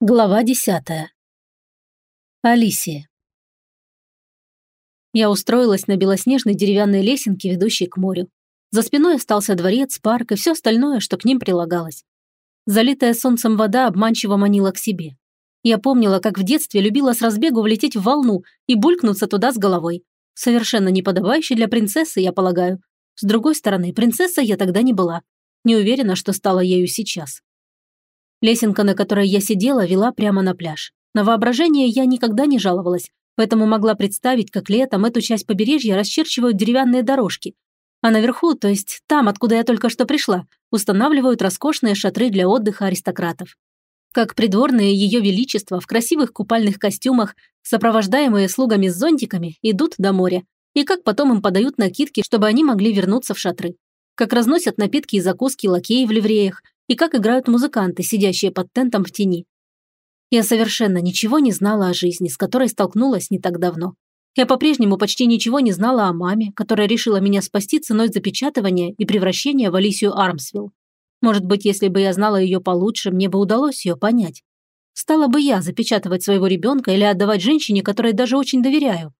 Глава десятая. Алисия. Я устроилась на белоснежной деревянной лесенке, ведущей к морю. За спиной остался дворец, парк и все остальное, что к ним прилагалось. Залитая солнцем вода обманчиво манила к себе. Я помнила, как в детстве любила с разбегу влететь в волну и булькнуться туда с головой. Совершенно неподобающе для принцессы, я полагаю. С другой стороны, принцесса я тогда не была. Не уверена, что стала ею сейчас. Лесенка, на которой я сидела, вела прямо на пляж. На воображение я никогда не жаловалась, поэтому могла представить, как летом эту часть побережья расчерчивают деревянные дорожки. А наверху, то есть там, откуда я только что пришла, устанавливают роскошные шатры для отдыха аристократов. Как придворные ее величества в красивых купальных костюмах, сопровождаемые слугами с зонтиками, идут до моря, и как потом им подают накидки, чтобы они могли вернуться в шатры. Как разносят напитки и закуски лакеи в ливреях, и как играют музыканты, сидящие под тентом в тени. Я совершенно ничего не знала о жизни, с которой столкнулась не так давно. Я по-прежнему почти ничего не знала о маме, которая решила меня спасти ценой запечатывания и превращения в Алисию Армсвилл. Может быть, если бы я знала ее получше, мне бы удалось ее понять. Стала бы я запечатывать своего ребенка или отдавать женщине, которой даже очень доверяю?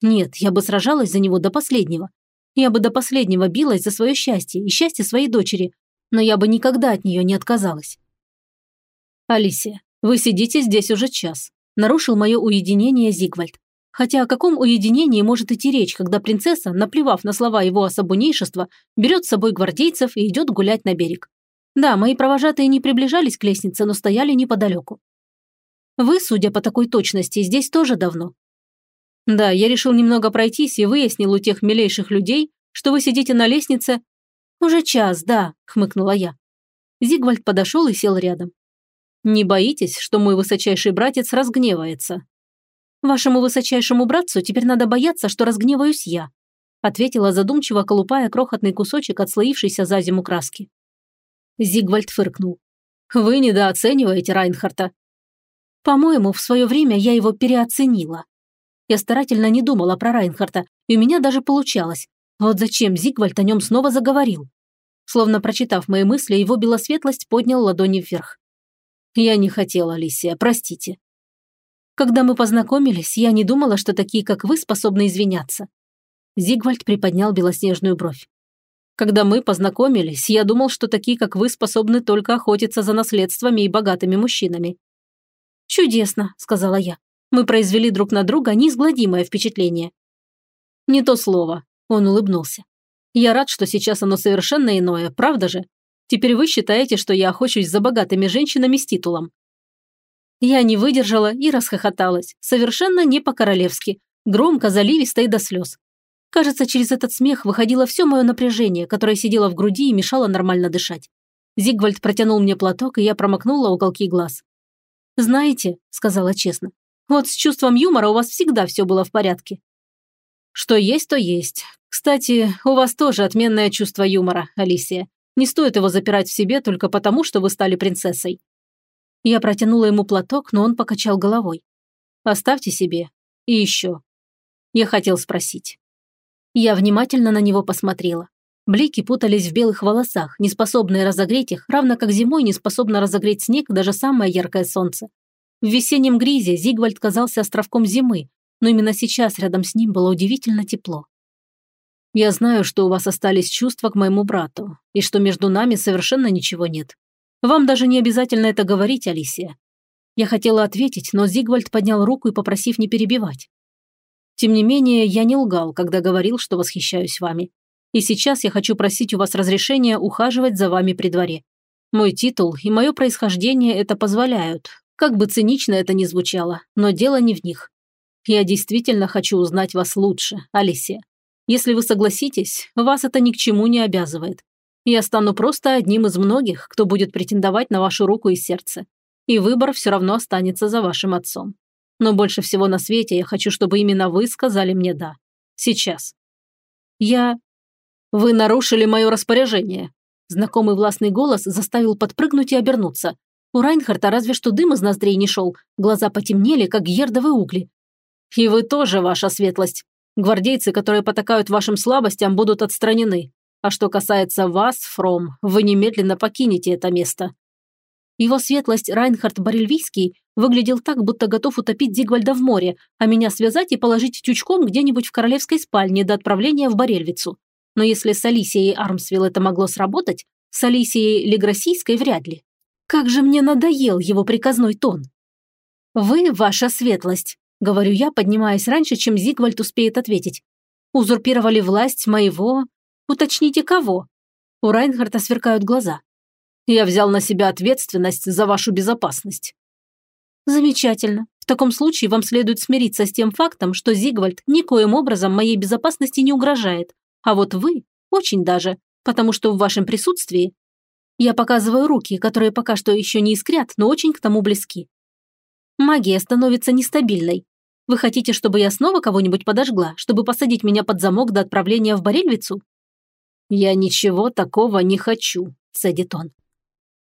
Нет, я бы сражалась за него до последнего. Я бы до последнего билась за свое счастье и счастье своей дочери, но я бы никогда от нее не отказалась. «Алисия, вы сидите здесь уже час», – нарушил мое уединение Зигвальд. Хотя о каком уединении может идти речь, когда принцесса, наплевав на слова его особунейшества, берет с собой гвардейцев и идет гулять на берег. Да, мои провожатые не приближались к лестнице, но стояли неподалеку. Вы, судя по такой точности, здесь тоже давно. Да, я решил немного пройтись и выяснил у тех милейших людей, что вы сидите на лестнице «Уже час, да», – хмыкнула я. Зигвальд подошел и сел рядом. «Не боитесь, что мой высочайший братец разгневается?» «Вашему высочайшему братцу теперь надо бояться, что разгневаюсь я», ответила задумчиво, колупая крохотный кусочек отслоившейся за зиму краски. Зигвальд фыркнул. «Вы недооцениваете Райнхарта». «По-моему, в свое время я его переоценила. Я старательно не думала про Райнхарта, и у меня даже получалось. Вот зачем Зигвальд о нем снова заговорил? Словно прочитав мои мысли, его белосветлость поднял ладони вверх. «Я не хотела, Алисия, простите». «Когда мы познакомились, я не думала, что такие, как вы, способны извиняться». Зигвальд приподнял белоснежную бровь. «Когда мы познакомились, я думал, что такие, как вы, способны только охотиться за наследствами и богатыми мужчинами». «Чудесно», – сказала я. «Мы произвели друг на друга неизгладимое впечатление». «Не то слово. Он улыбнулся. «Я рад, что сейчас оно совершенно иное, правда же? Теперь вы считаете, что я охочусь за богатыми женщинами с титулом». Я не выдержала и расхохоталась, совершенно не по-королевски, громко, заливисто и до слез. Кажется, через этот смех выходило все мое напряжение, которое сидело в груди и мешало нормально дышать. Зигвальд протянул мне платок, и я промокнула уголки глаз. «Знаете», – сказала честно, – «вот с чувством юмора у вас всегда все было в порядке». «Что есть, то есть. Кстати, у вас тоже отменное чувство юмора, Алисия. Не стоит его запирать в себе только потому, что вы стали принцессой». Я протянула ему платок, но он покачал головой. «Оставьте себе. И еще. Я хотел спросить». Я внимательно на него посмотрела. Блики путались в белых волосах, не способные разогреть их, равно как зимой не способно разогреть снег даже самое яркое солнце. В весеннем гризе Зигвальд казался островком зимы, но именно сейчас рядом с ним было удивительно тепло. Я знаю, что у вас остались чувства к моему брату, и что между нами совершенно ничего нет. Вам даже не обязательно это говорить, Алисия. Я хотела ответить, но Зигвальд поднял руку и попросив не перебивать. Тем не менее, я не лгал, когда говорил, что восхищаюсь вами. И сейчас я хочу просить у вас разрешения ухаживать за вами при дворе. Мой титул и мое происхождение это позволяют. Как бы цинично это ни звучало, но дело не в них. Я действительно хочу узнать вас лучше, Алисия. Если вы согласитесь, вас это ни к чему не обязывает. Я стану просто одним из многих, кто будет претендовать на вашу руку и сердце. И выбор все равно останется за вашим отцом. Но больше всего на свете я хочу, чтобы именно вы сказали мне «да». Сейчас. Я... Вы нарушили мое распоряжение. Знакомый властный голос заставил подпрыгнуть и обернуться. У Райнхарта разве что дым из ноздрей не шел, глаза потемнели, как гердовые угли. И вы тоже, ваша светлость. Гвардейцы, которые потакают вашим слабостям, будут отстранены. А что касается вас, Фром, вы немедленно покинете это место». Его светлость Райнхард Барельвийский выглядел так, будто готов утопить Зигвальда в море, а меня связать и положить тючком где-нибудь в королевской спальне до отправления в Барельвицу. Но если с Алисией Армсвилл это могло сработать, с Алисией Легросийской вряд ли. Как же мне надоел его приказной тон. «Вы, ваша светлость», — говорю я, поднимаясь раньше, чем Зигвальд успеет ответить. «Узурпировали власть моего... Уточните, кого?» У Райнхарта сверкают глаза. «Я взял на себя ответственность за вашу безопасность». «Замечательно. В таком случае вам следует смириться с тем фактом, что Зигвальд никоим образом моей безопасности не угрожает, а вот вы очень даже, потому что в вашем присутствии я показываю руки, которые пока что еще не искрят, но очень к тому близки. Магия становится нестабильной. Вы хотите, чтобы я снова кого-нибудь подожгла, чтобы посадить меня под замок до отправления в Борельвицу? Я ничего такого не хочу, цедит он.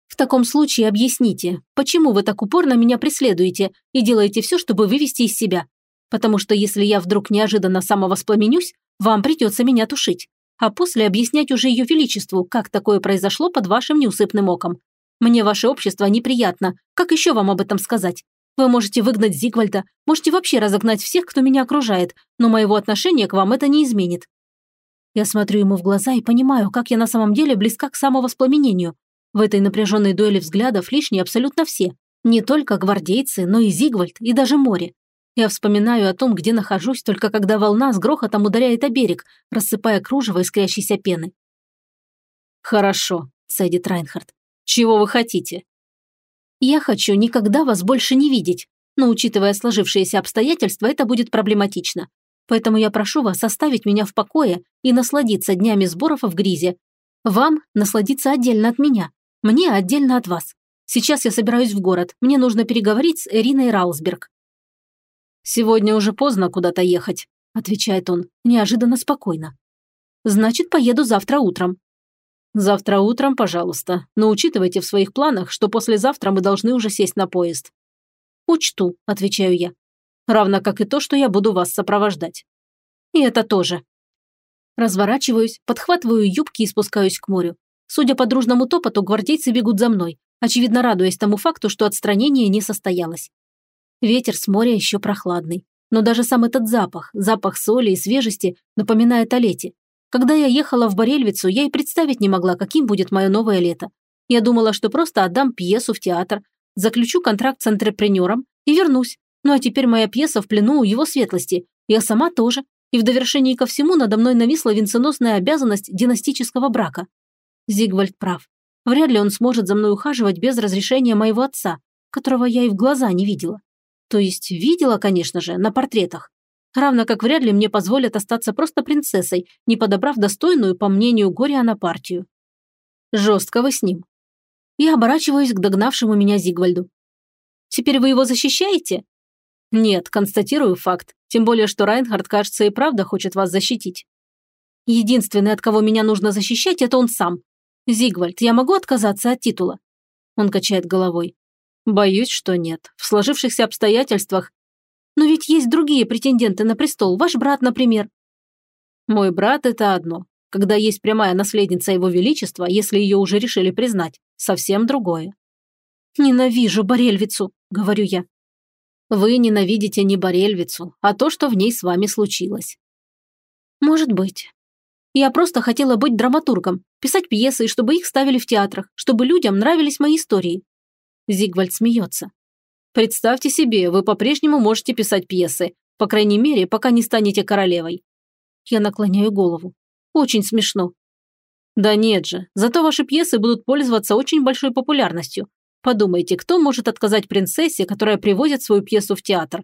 В таком случае объясните, почему вы так упорно меня преследуете и делаете все, чтобы вывести из себя? Потому что если я вдруг неожиданно самовоспламенюсь, вам придется меня тушить. А после объяснять уже ее величеству, как такое произошло под вашим неусыпным оком. Мне ваше общество неприятно. Как еще вам об этом сказать? Вы можете выгнать Зигвальда, можете вообще разогнать всех, кто меня окружает, но моего отношения к вам это не изменит. Я смотрю ему в глаза и понимаю, как я на самом деле близка к самовоспламенению. В этой напряженной дуэли взглядов лишние абсолютно все. Не только гвардейцы, но и Зигвальд, и даже море. Я вспоминаю о том, где нахожусь, только когда волна с грохотом ударяет о берег, рассыпая кружево искрящейся пены. «Хорошо», – цедит Райнхард. «Чего вы хотите?» Я хочу никогда вас больше не видеть, но учитывая сложившиеся обстоятельства, это будет проблематично. Поэтому я прошу вас оставить меня в покое и насладиться днями сборов в Гризе. Вам насладиться отдельно от меня, мне отдельно от вас. Сейчас я собираюсь в город, мне нужно переговорить с Эриной Раусберг». «Сегодня уже поздно куда-то ехать», – отвечает он, неожиданно спокойно. «Значит, поеду завтра утром. Завтра утром, пожалуйста, но учитывайте в своих планах, что послезавтра мы должны уже сесть на поезд. Учту, отвечаю я. Равно как и то, что я буду вас сопровождать. И это тоже. Разворачиваюсь, подхватываю юбки и спускаюсь к морю. Судя по дружному топоту, гвардейцы бегут за мной, очевидно радуясь тому факту, что отстранение не состоялось. Ветер с моря еще прохладный. Но даже сам этот запах, запах соли и свежести, напоминает о лете. Когда я ехала в Борельвицу, я и представить не могла, каким будет мое новое лето. Я думала, что просто отдам пьесу в театр, заключу контракт с антрепренером и вернусь. Ну а теперь моя пьеса в плену у его светлости. Я сама тоже. И в довершении ко всему надо мной нависла венценосная обязанность династического брака. Зигвальд прав. Вряд ли он сможет за мной ухаживать без разрешения моего отца, которого я и в глаза не видела. То есть видела, конечно же, на портретах. Равно как вряд ли мне позволят остаться просто принцессой, не подобрав достойную, по мнению Гориана, партию. Жестко вы с ним. Я оборачиваюсь к догнавшему меня Зигвальду. Теперь вы его защищаете? Нет, констатирую факт. Тем более, что Райнхард, кажется, и правда хочет вас защитить. Единственный, от кого меня нужно защищать, это он сам. Зигвальд, я могу отказаться от титула? Он качает головой. Боюсь, что нет. В сложившихся обстоятельствах но ведь есть другие претенденты на престол, ваш брат, например». «Мой брат – это одно. Когда есть прямая наследница его величества, если ее уже решили признать, совсем другое». «Ненавижу Борельвицу», – говорю я. «Вы ненавидите не Борельвицу, а то, что в ней с вами случилось». «Может быть. Я просто хотела быть драматургом, писать пьесы, чтобы их ставили в театрах, чтобы людям нравились мои истории». Зигвальд смеется. Представьте себе, вы по-прежнему можете писать пьесы, по крайней мере, пока не станете королевой. Я наклоняю голову. Очень смешно. Да нет же, зато ваши пьесы будут пользоваться очень большой популярностью. Подумайте, кто может отказать принцессе, которая привозит свою пьесу в театр?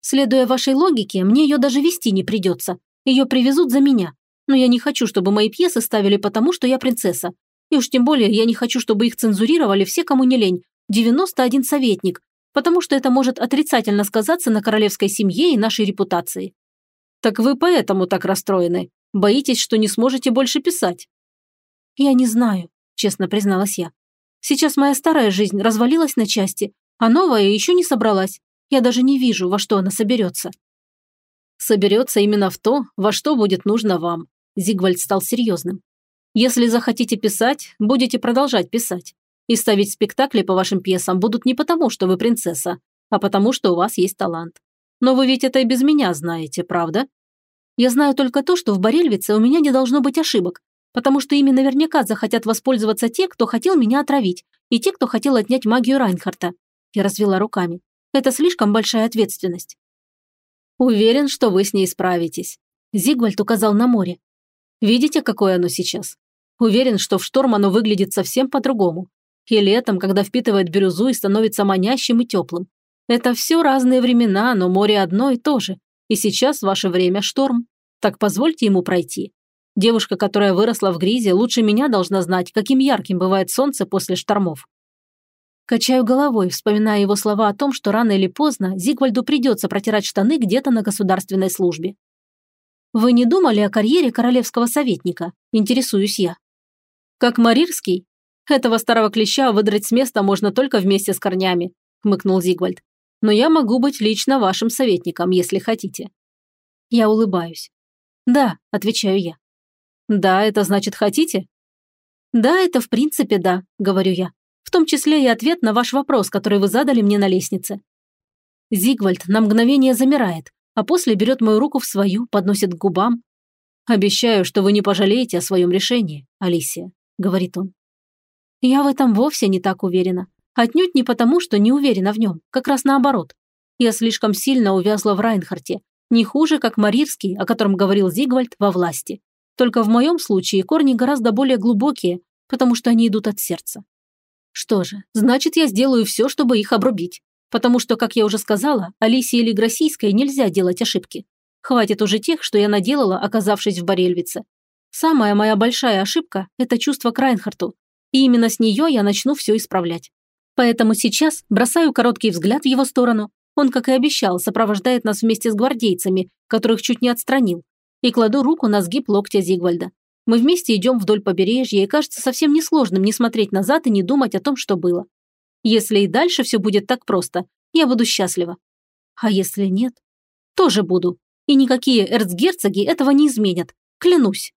Следуя вашей логике, мне ее даже вести не придется. Ее привезут за меня. Но я не хочу, чтобы мои пьесы ставили потому, что я принцесса. И уж тем более я не хочу, чтобы их цензурировали все, кому не лень. 91 советник, потому что это может отрицательно сказаться на королевской семье и нашей репутации. Так вы поэтому так расстроены? Боитесь, что не сможете больше писать? Я не знаю, честно призналась я. Сейчас моя старая жизнь развалилась на части, а новая еще не собралась. Я даже не вижу, во что она соберется. Соберется именно в то, во что будет нужно вам. Зигвальд стал серьезным. Если захотите писать, будете продолжать писать. И ставить спектакли по вашим пьесам будут не потому, что вы принцесса, а потому, что у вас есть талант. Но вы ведь это и без меня знаете, правда? Я знаю только то, что в Борельвице у меня не должно быть ошибок, потому что ими наверняка захотят воспользоваться те, кто хотел меня отравить, и те, кто хотел отнять магию Райнхарта. Я развела руками. Это слишком большая ответственность. Уверен, что вы с ней справитесь. Зигвальд указал на море. Видите, какое оно сейчас? Уверен, что в шторм оно выглядит совсем по-другому и летом, когда впитывает бирюзу и становится манящим и теплым. Это все разные времена, но море одно и то же. И сейчас ваше время шторм. Так позвольте ему пройти. Девушка, которая выросла в гризе, лучше меня должна знать, каким ярким бывает солнце после штормов. Качаю головой, вспоминая его слова о том, что рано или поздно Зигвальду придется протирать штаны где-то на государственной службе. «Вы не думали о карьере королевского советника?» – интересуюсь я. «Как Марирский? Этого старого клеща выдрать с места можно только вместе с корнями», – хмыкнул Зигвальд. «Но я могу быть лично вашим советником, если хотите». Я улыбаюсь. «Да», – отвечаю я. «Да, это значит хотите?» «Да, это в принципе да», – говорю я. «В том числе и ответ на ваш вопрос, который вы задали мне на лестнице». Зигвальд на мгновение замирает, а после берет мою руку в свою, подносит к губам. «Обещаю, что вы не пожалеете о своем решении, Алисия», – говорит он. Я в этом вовсе не так уверена. Отнюдь не потому, что не уверена в нем, как раз наоборот. Я слишком сильно увязла в Райнхарте, не хуже, как Марирский, о котором говорил Зигвальд, во власти. Только в моем случае корни гораздо более глубокие, потому что они идут от сердца. Что же, значит, я сделаю все, чтобы их обрубить. Потому что, как я уже сказала, Алисе или Гроссийской нельзя делать ошибки. Хватит уже тех, что я наделала, оказавшись в Борельвице. Самая моя большая ошибка – это чувство к Райнхарту, и именно с нее я начну все исправлять. Поэтому сейчас бросаю короткий взгляд в его сторону. Он, как и обещал, сопровождает нас вместе с гвардейцами, которых чуть не отстранил, и кладу руку на сгиб локтя Зигвальда. Мы вместе идем вдоль побережья, и кажется совсем несложным не смотреть назад и не думать о том, что было. Если и дальше все будет так просто, я буду счастлива. А если нет? Тоже буду. И никакие эрцгерцоги этого не изменят. Клянусь.